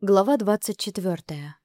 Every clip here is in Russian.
Глава 24.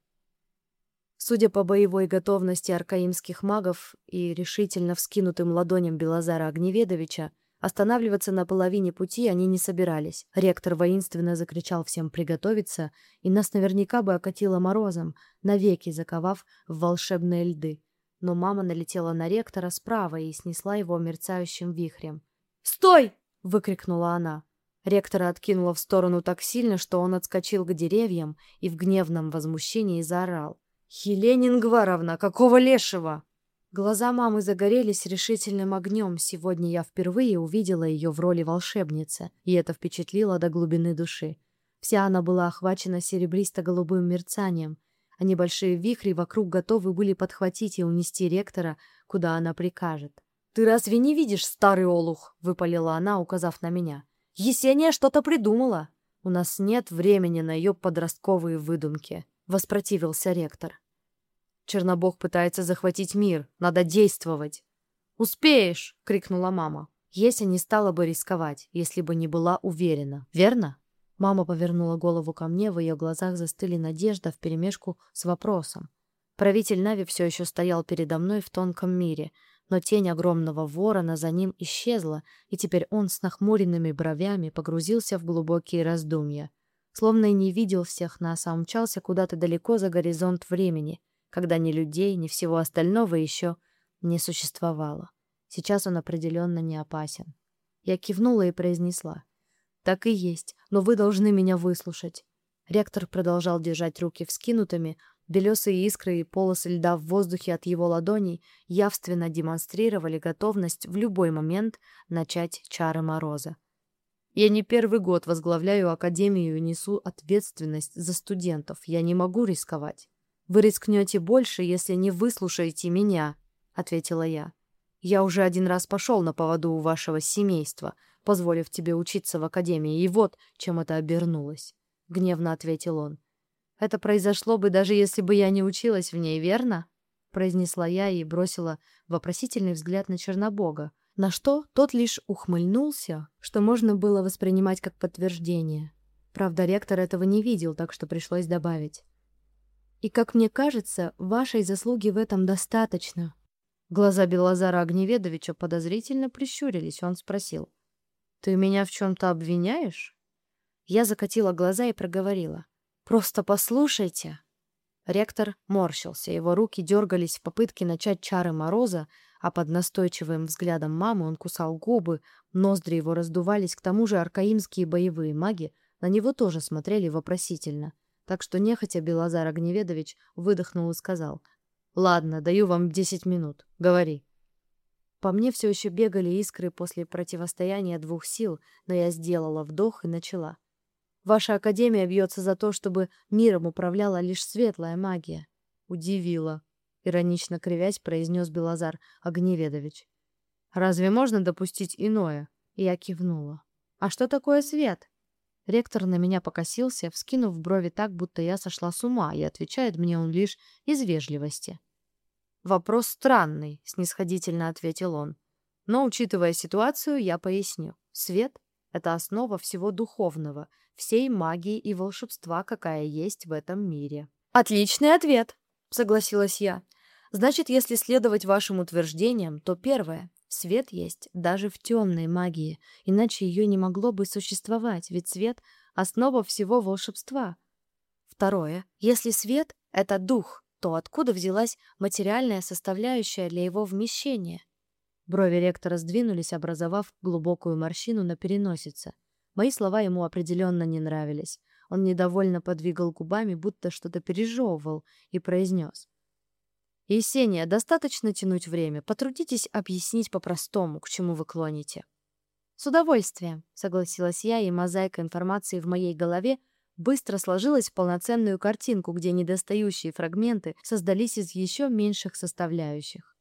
Судя по боевой готовности аркаимских магов и решительно вскинутым ладоням Белозара Огневедовича, останавливаться на половине пути они не собирались. Ректор воинственно закричал всем приготовиться, и нас наверняка бы окатило морозом, навеки заковав в волшебные льды. Но мама налетела на ректора справа и снесла его мерцающим вихрем. «Стой!» — выкрикнула она. Ректора откинуло в сторону так сильно, что он отскочил к деревьям и в гневном возмущении заорал. «Хелена Ингваровна, какого лешего?» Глаза мамы загорелись решительным огнем. Сегодня я впервые увидела ее в роли волшебницы, и это впечатлило до глубины души. Вся она была охвачена серебристо-голубым мерцанием, а небольшие вихри вокруг готовы были подхватить и унести ректора, куда она прикажет. «Ты разве не видишь, старый олух?» — выпалила она, указав на меня. Есения что-то придумала. У нас нет времени на ее подростковые выдумки, воспротивился ректор. Чернобог пытается захватить мир, надо действовать. Успеешь, крикнула мама. Еся не стала бы рисковать, если бы не была уверена, верно? Мама повернула голову ко мне, в ее глазах застыли надежда вперемешку с вопросом. Правитель Нави все еще стоял передо мной в тонком мире, но тень огромного ворона за ним исчезла, и теперь он с нахмуренными бровями погрузился в глубокие раздумья. Словно и не видел всех нас, а умчался куда-то далеко за горизонт времени, когда ни людей, ни всего остального еще не существовало. Сейчас он определенно не опасен. Я кивнула и произнесла. «Так и есть, но вы должны меня выслушать». Ректор продолжал держать руки вскинутыми, Белесые искры и полосы льда в воздухе от его ладоней явственно демонстрировали готовность в любой момент начать чары мороза. Я не первый год возглавляю академию и несу ответственность за студентов. Я не могу рисковать. Вы рискнете больше, если не выслушаете меня, ответила я. Я уже один раз пошел на поводу у вашего семейства, позволив тебе учиться в академии, и вот чем это обернулось, гневно ответил он. Это произошло бы, даже если бы я не училась в ней, верно? произнесла я и бросила вопросительный взгляд на Чернобога, на что тот лишь ухмыльнулся, что можно было воспринимать как подтверждение. Правда, ректор этого не видел, так что пришлось добавить. И как мне кажется, вашей заслуги в этом достаточно. Глаза Белозара Огневедовича подозрительно прищурились. Он спросил: "Ты меня в чем то обвиняешь?" Я закатила глаза и проговорила: Просто послушайте. Ректор морщился, его руки дергались в попытке начать чары мороза, а под настойчивым взглядом мамы он кусал губы, ноздри его раздувались, к тому же аркаимские боевые маги на него тоже смотрели вопросительно. Так что нехотя Белозар Огневедович выдохнул и сказал: "Ладно, даю вам десять минут. Говори". По мне все еще бегали искры после противостояния двух сил, но я сделала вдох и начала. Ваша академия бьется за то, чтобы миром управляла лишь светлая магия. Удивило, иронично кривясь, произнес Белозар Огневедович. Разве можно допустить иное? Я кивнула. А что такое свет? Ректор на меня покосился, вскинув брови так, будто я сошла с ума, и отвечает мне он лишь из вежливости. Вопрос странный, снисходительно ответил он. Но учитывая ситуацию, я поясню. Свет это основа всего духовного, всей магии и волшебства, какая есть в этом мире. Отличный ответ, согласилась я. Значит, если следовать вашим утверждениям, то первое свет есть даже в темной магии, иначе ее не могло бы существовать, ведь свет основа всего волшебства. Второе если свет это дух, то откуда взялась материальная составляющая для его вмещения? Брови ректора сдвинулись, образовав глубокую морщину на переносице. Мои слова ему определенно не нравились. Он недовольно подвигал губами, будто что-то пережевывал, и произнес. «Есения, достаточно тянуть время. Потрудитесь объяснить по-простому, к чему вы клоните». «С удовольствием», — согласилась я, и мозаика информации в моей голове быстро сложилась в полноценную картинку, где недостающие фрагменты создались из еще меньших составляющих.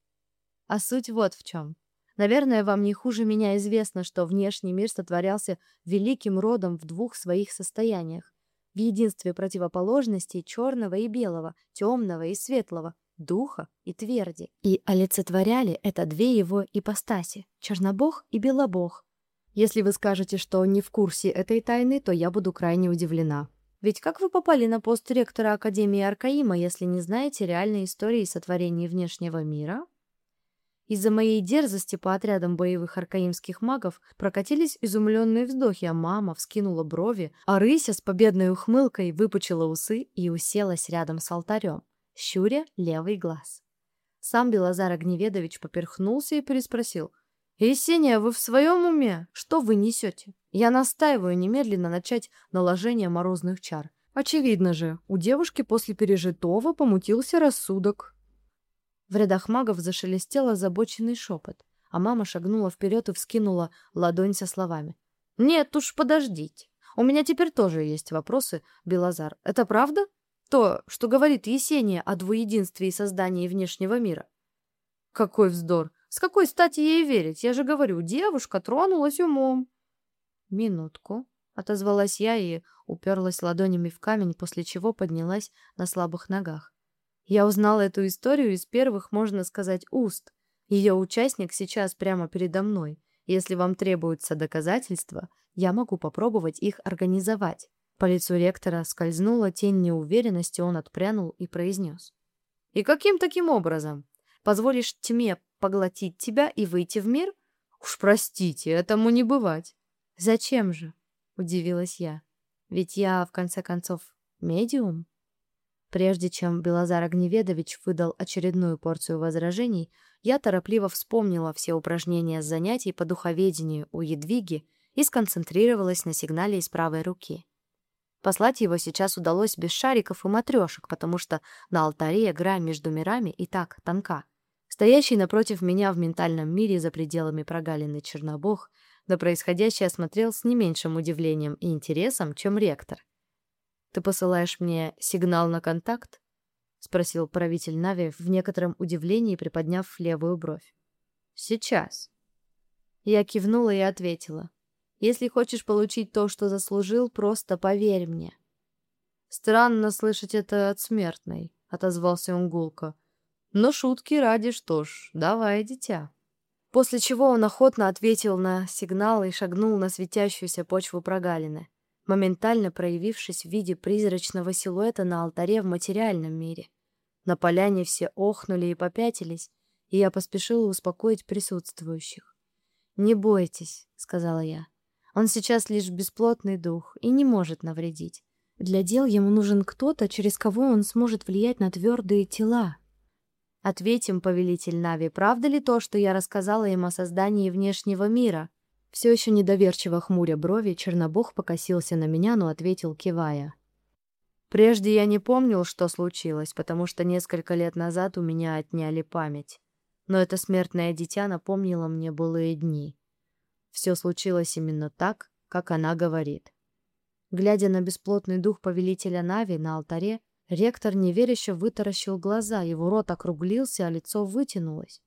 А суть вот в чем. Наверное, вам не хуже меня известно, что внешний мир сотворялся великим родом в двух своих состояниях. В единстве противоположностей черного и белого, темного и светлого, духа и тверди. И олицетворяли это две его ипостаси — чернобог и белобог. Если вы скажете, что не в курсе этой тайны, то я буду крайне удивлена. Ведь как вы попали на пост ректора Академии Аркаима, если не знаете реальной истории сотворения внешнего мира? Из-за моей дерзости по отрядам боевых аркаимских магов прокатились изумленные вздохи, а мама вскинула брови, а рыся с победной ухмылкой выпучила усы и уселась рядом с алтарем, щуря левый глаз. Сам Белозар Огневедович поперхнулся и переспросил. «Есения, вы в своем уме? Что вы несете? Я настаиваю немедленно начать наложение морозных чар. Очевидно же, у девушки после пережитого помутился рассудок». В рядах магов зашелестел озабоченный шепот, а мама шагнула вперед и вскинула ладонь со словами. «Нет уж, подождите. У меня теперь тоже есть вопросы, Белозар. Это правда?» То, что говорит Есения о двуединстве и создании внешнего мира. Какой вздор! С какой стати ей верить? Я же говорю, девушка тронулась умом. Минутку, отозвалась я и уперлась ладонями в камень, после чего поднялась на слабых ногах. Я узнала эту историю из первых, можно сказать, уст. Ее участник сейчас прямо передо мной. Если вам требуются доказательства, я могу попробовать их организовать. По лицу ректора скользнула тень неуверенности, он отпрянул и произнес. «И каким таким образом? Позволишь тьме поглотить тебя и выйти в мир? Уж простите, этому не бывать». «Зачем же?» — удивилась я. «Ведь я, в конце концов, медиум». Прежде чем Белозар Огневедович выдал очередную порцию возражений, я торопливо вспомнила все упражнения с занятий по духоведению у Едвиги и сконцентрировалась на сигнале из правой руки. Послать его сейчас удалось без шариков и матрешек, потому что на алтаре грань между мирами и так тонка. Стоящий напротив меня в ментальном мире за пределами прогалины Чернобог на происходящее смотрел с не меньшим удивлением и интересом, чем ректор. «Ты посылаешь мне сигнал на контакт?» — спросил правитель Нави в некотором удивлении, приподняв левую бровь. «Сейчас». Я кивнула и ответила. Если хочешь получить то, что заслужил, просто поверь мне. Странно слышать это от смертной, отозвался он гулко. Но шутки ради, что ж, давай, дитя. После чего он охотно ответил на сигнал и шагнул на светящуюся почву прогалины, моментально проявившись в виде призрачного силуэта на алтаре в материальном мире. На поляне все охнули и попятились, и я поспешила успокоить присутствующих. «Не бойтесь», — сказала я. Он сейчас лишь бесплотный дух и не может навредить. Для дел ему нужен кто-то, через кого он сможет влиять на твердые тела. Ответим, повелитель Нави, правда ли то, что я рассказала им о создании внешнего мира? Все еще недоверчиво хмуря брови, Чернобог покосился на меня, но ответил, кивая. Прежде я не помнил, что случилось, потому что несколько лет назад у меня отняли память. Но это смертное дитя напомнило мне былые дни. Все случилось именно так, как она говорит. Глядя на бесплотный дух повелителя Нави на алтаре, ректор неверяще вытаращил глаза, его рот округлился, а лицо вытянулось.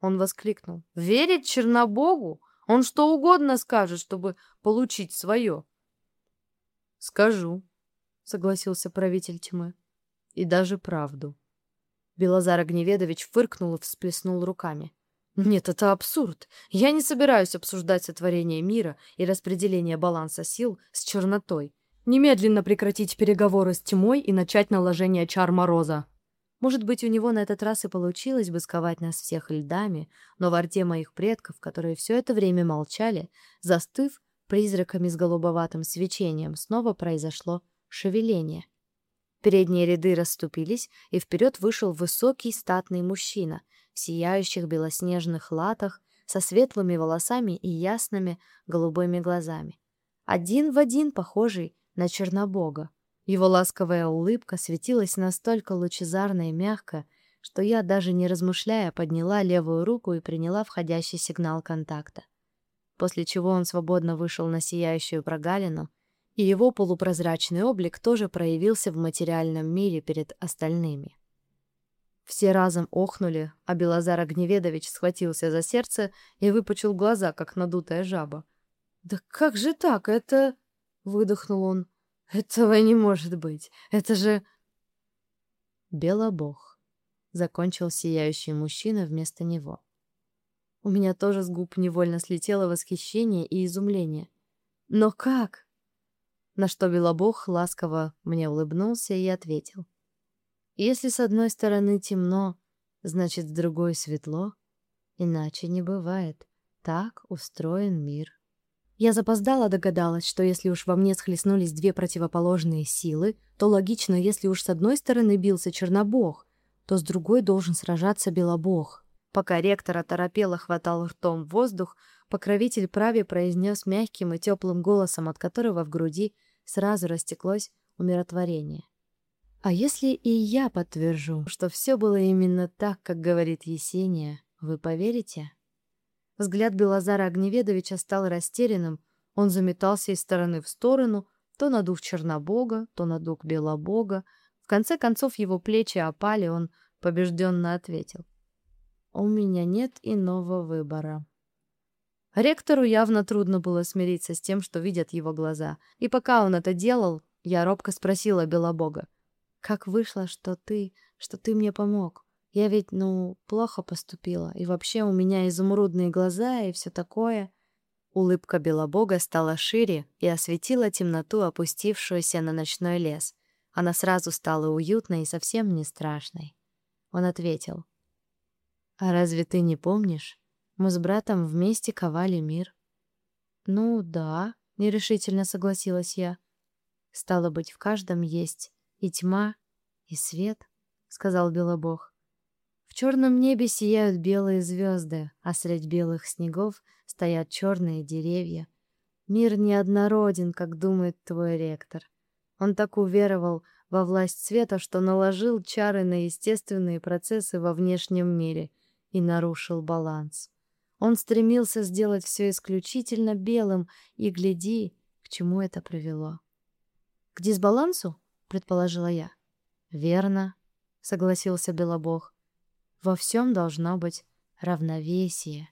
Он воскликнул. «Верить Чернобогу? Он что угодно скажет, чтобы получить свое». «Скажу», — согласился правитель тьмы. «И даже правду». Белозар Огневедович фыркнул и всплеснул руками. Нет, это абсурд. Я не собираюсь обсуждать сотворение мира и распределение баланса сил с чернотой. Немедленно прекратить переговоры с тьмой и начать наложение чар Мороза. Может быть, у него на этот раз и получилось бы сковать нас всех льдами, но в рте моих предков, которые все это время молчали, застыв призраками с голубоватым свечением, снова произошло шевеление. Передние ряды расступились, и вперед вышел высокий статный мужчина — в сияющих белоснежных латах, со светлыми волосами и ясными голубыми глазами. Один в один похожий на Чернобога. Его ласковая улыбка светилась настолько лучезарно и мягко, что я, даже не размышляя, подняла левую руку и приняла входящий сигнал контакта. После чего он свободно вышел на сияющую прогалину, и его полупрозрачный облик тоже проявился в материальном мире перед остальными. Все разом охнули, а Белозар Огневедович схватился за сердце и выпучил глаза, как надутая жаба. «Да как же так? Это...» — выдохнул он. «Этого не может быть. Это же...» «Белобог», — закончил сияющий мужчина вместо него. У меня тоже с губ невольно слетело восхищение и изумление. «Но как?» На что Белобог ласково мне улыбнулся и ответил. Если с одной стороны темно, значит, с другой светло. Иначе не бывает. Так устроен мир. Я запоздала догадалась, что если уж во мне схлестнулись две противоположные силы, то логично, если уж с одной стороны бился Чернобог, то с другой должен сражаться Белобог. Пока ректор оторопело хватал ртом воздух, покровитель праве произнес мягким и теплым голосом, от которого в груди сразу растеклось умиротворение. А если и я подтвержу, что все было именно так, как говорит Есения, вы поверите? Взгляд Белозара Огневедовича стал растерянным, он заметался из стороны в сторону, то на дух Чернобога, то на дух Белобога. В конце концов его плечи опали, он побежденно ответил. «У меня нет иного выбора». Ректору явно трудно было смириться с тем, что видят его глаза. И пока он это делал, я робко спросила Белобога. Как вышло, что ты, что ты мне помог? Я ведь, ну, плохо поступила, и вообще у меня изумрудные глаза и все такое. Улыбка Белобога стала шире и осветила темноту, опустившуюся на ночной лес. Она сразу стала уютной и совсем не страшной. Он ответил. «А разве ты не помнишь? Мы с братом вместе ковали мир». «Ну да», — нерешительно согласилась я. «Стало быть, в каждом есть и тьма, и свет, — сказал Белобог. Черном небе сияют белые звезды, а средь белых снегов стоят черные деревья. Мир неоднороден, как думает твой ректор. Он так уверовал во власть света, что наложил чары на естественные процессы во внешнем мире и нарушил баланс. Он стремился сделать все исключительно белым, и гляди, к чему это привело. К дисбалансу? предположила я. Верно, согласился Белобог. Во всем должно быть равновесие.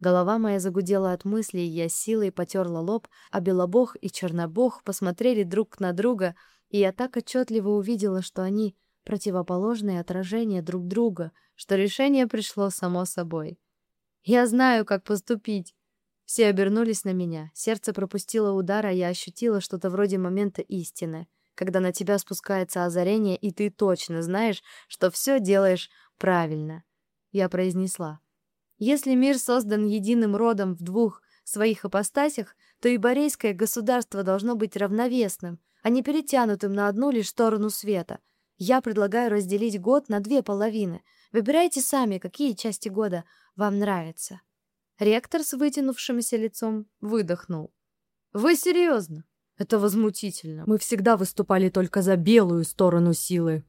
Голова моя загудела от мыслей, я силой потерла лоб, а Белобог и Чернобог посмотрели друг на друга, и я так отчетливо увидела, что они противоположные отражения друг друга, что решение пришло само собой. Я знаю, как поступить. Все обернулись на меня. Сердце пропустило удар, а я ощутила что-то вроде момента истины когда на тебя спускается озарение, и ты точно знаешь, что все делаешь правильно. Я произнесла. Если мир создан единым родом в двух своих ипостасях, то и борейское государство должно быть равновесным, а не перетянутым на одну лишь сторону света. Я предлагаю разделить год на две половины. Выбирайте сами, какие части года вам нравятся. Ректор с вытянувшимся лицом выдохнул. «Вы серьезно?» Это возмутительно. Мы всегда выступали только за белую сторону силы.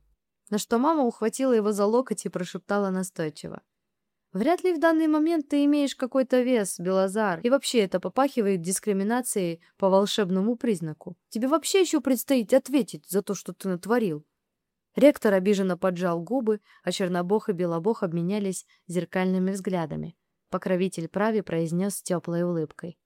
На что мама ухватила его за локоть и прошептала настойчиво. Вряд ли в данный момент ты имеешь какой-то вес, Белозар, и вообще это попахивает дискриминацией по волшебному признаку. Тебе вообще еще предстоит ответить за то, что ты натворил. Ректор обиженно поджал губы, а Чернобог и Белобог обменялись зеркальными взглядами. Покровитель праве произнес с теплой улыбкой.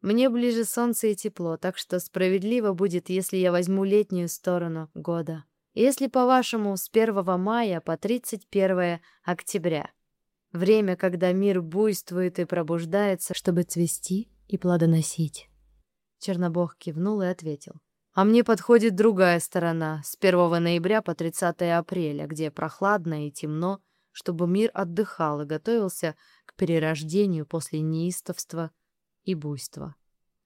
Мне ближе солнце и тепло, так что справедливо будет, если я возьму летнюю сторону года. Если, по-вашему, с 1 мая по 31 октября. Время, когда мир буйствует и пробуждается, чтобы цвести и плодоносить. Чернобог кивнул и ответил. А мне подходит другая сторона, с 1 ноября по 30 апреля, где прохладно и темно, чтобы мир отдыхал и готовился к перерождению после неистовства и буйства.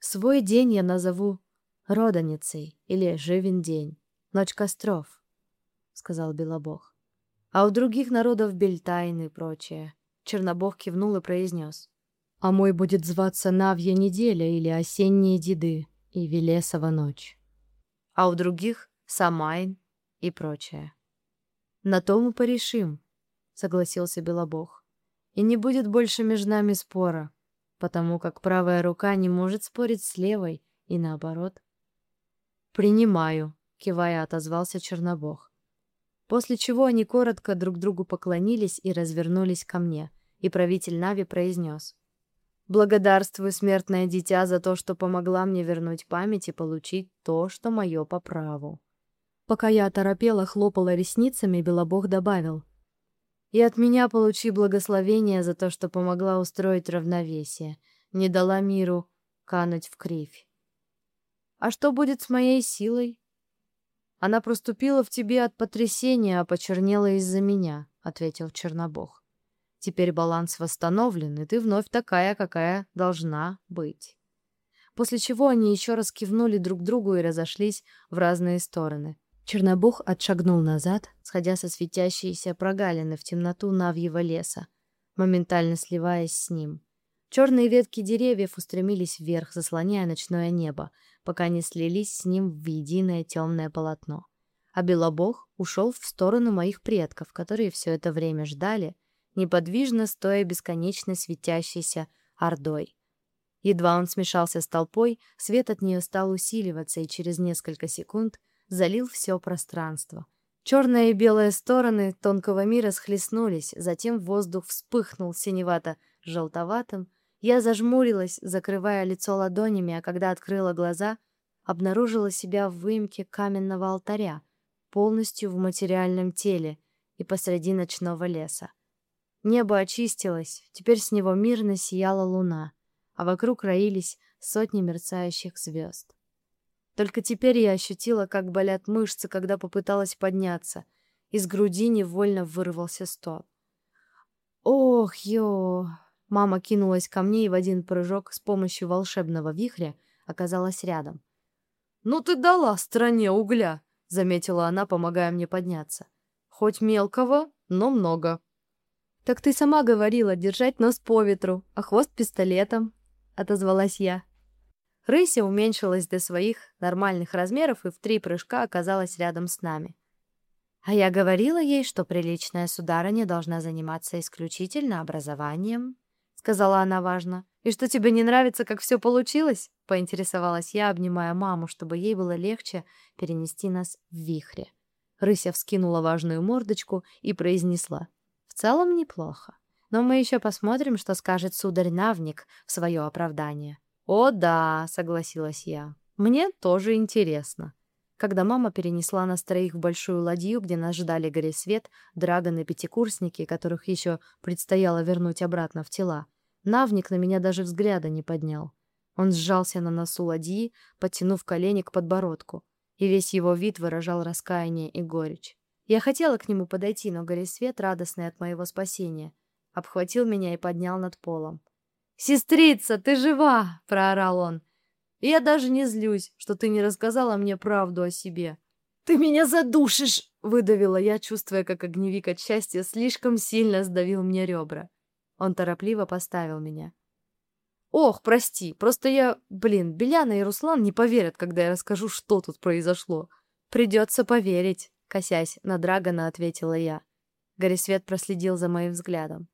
Свой день я назову Роданицей или Живен день, Ночь костров, — сказал Белобог. А у других народов Бельтайн и прочее. Чернобог кивнул и произнес. А мой будет зваться Навья неделя или Осенние деды и Велесова ночь. А у других Самайн и прочее. На то мы порешим, — согласился Белобог. И не будет больше между нами спора потому как правая рука не может спорить с левой и наоборот. «Принимаю», — кивая отозвался Чернобог. После чего они коротко друг другу поклонились и развернулись ко мне, и правитель Нави произнес. «Благодарствую, смертное дитя, за то, что помогла мне вернуть память и получить то, что мое по праву». Пока я оторопела, хлопала ресницами, Белобог добавил. И от меня получи благословение за то, что помогла устроить равновесие, не дала миру кануть в кривь. А что будет с моей силой? Она проступила в тебе от потрясения, а почернела из-за меня, ответил Чернобог. Теперь баланс восстановлен, и ты вновь такая, какая должна быть. После чего они еще раз кивнули друг другу и разошлись в разные стороны. Чернобог отшагнул назад, сходя со светящейся прогалины в темноту Навьего леса, моментально сливаясь с ним. Черные ветки деревьев устремились вверх, заслоняя ночное небо, пока не слились с ним в единое темное полотно. А Белобог ушел в сторону моих предков, которые все это время ждали, неподвижно стоя бесконечно светящейся ордой. Едва он смешался с толпой, свет от нее стал усиливаться и через несколько секунд залил все пространство. Черная и белая стороны тонкого мира схлестнулись, затем воздух вспыхнул синевато-желтоватым. Я зажмурилась, закрывая лицо ладонями, а когда открыла глаза, обнаружила себя в выемке каменного алтаря, полностью в материальном теле и посреди ночного леса. Небо очистилось, теперь с него мирно сияла луна, а вокруг роились сотни мерцающих звезд. Только теперь я ощутила, как болят мышцы, когда попыталась подняться. Из груди невольно вырвался стон. «Ох, ё!» Мама кинулась ко мне и в один прыжок с помощью волшебного вихря оказалась рядом. «Ну ты дала стране угля!» — заметила она, помогая мне подняться. «Хоть мелкого, но много». «Так ты сама говорила держать нос по ветру, а хвост пистолетом», — отозвалась я. Рыся уменьшилась до своих нормальных размеров и в три прыжка оказалась рядом с нами. А я говорила ей, что приличная сударыня должна заниматься исключительно образованием, сказала она важно. И что тебе не нравится, как все получилось? поинтересовалась я, обнимая маму, чтобы ей было легче перенести нас в вихре. Рыся вскинула важную мордочку и произнесла: в целом неплохо. Но мы еще посмотрим, что скажет сударь Навник в свое оправдание. О, да, согласилась я. Мне тоже интересно. Когда мама перенесла нас троих в большую ладью, где нас ждали Горисвет, Драгон и пятикурсники, которых еще предстояло вернуть обратно в тела, Навник на меня даже взгляда не поднял. Он сжался на носу ладьи, подтянув колени к подбородку, и весь его вид выражал раскаяние и горечь. Я хотела к нему подойти, но Горисвет, радостный от моего спасения, обхватил меня и поднял над полом. «Сестрица, ты жива!» — проорал он. «Я даже не злюсь, что ты не рассказала мне правду о себе». «Ты меня задушишь!» — выдавила я, чувствуя, как огневик от счастья слишком сильно сдавил мне ребра. Он торопливо поставил меня. «Ох, прости, просто я... Блин, Беляна и Руслан не поверят, когда я расскажу, что тут произошло. Придется поверить». Косясь на Драгона, ответила я. Горисвет проследил за моим взглядом.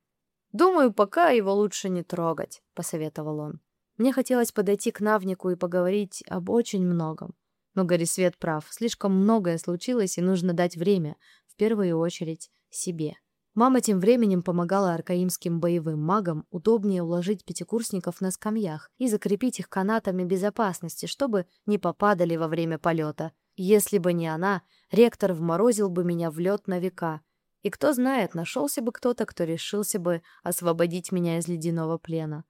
«Думаю, пока его лучше не трогать», — посоветовал он. Мне хотелось подойти к Навнику и поговорить об очень многом. Но Горисвет прав, слишком многое случилось, и нужно дать время, в первую очередь, себе. Мама тем временем помогала аркаимским боевым магам удобнее уложить пятикурсников на скамьях и закрепить их канатами безопасности, чтобы не попадали во время полета. Если бы не она, ректор вморозил бы меня в лед на века. И кто знает, нашелся бы кто-то, кто решился бы освободить меня из ледяного плена.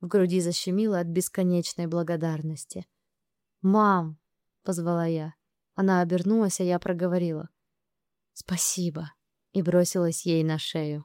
В груди защемило от бесконечной благодарности. «Мам!» — позвала я. Она обернулась, а я проговорила. «Спасибо!» и бросилась ей на шею.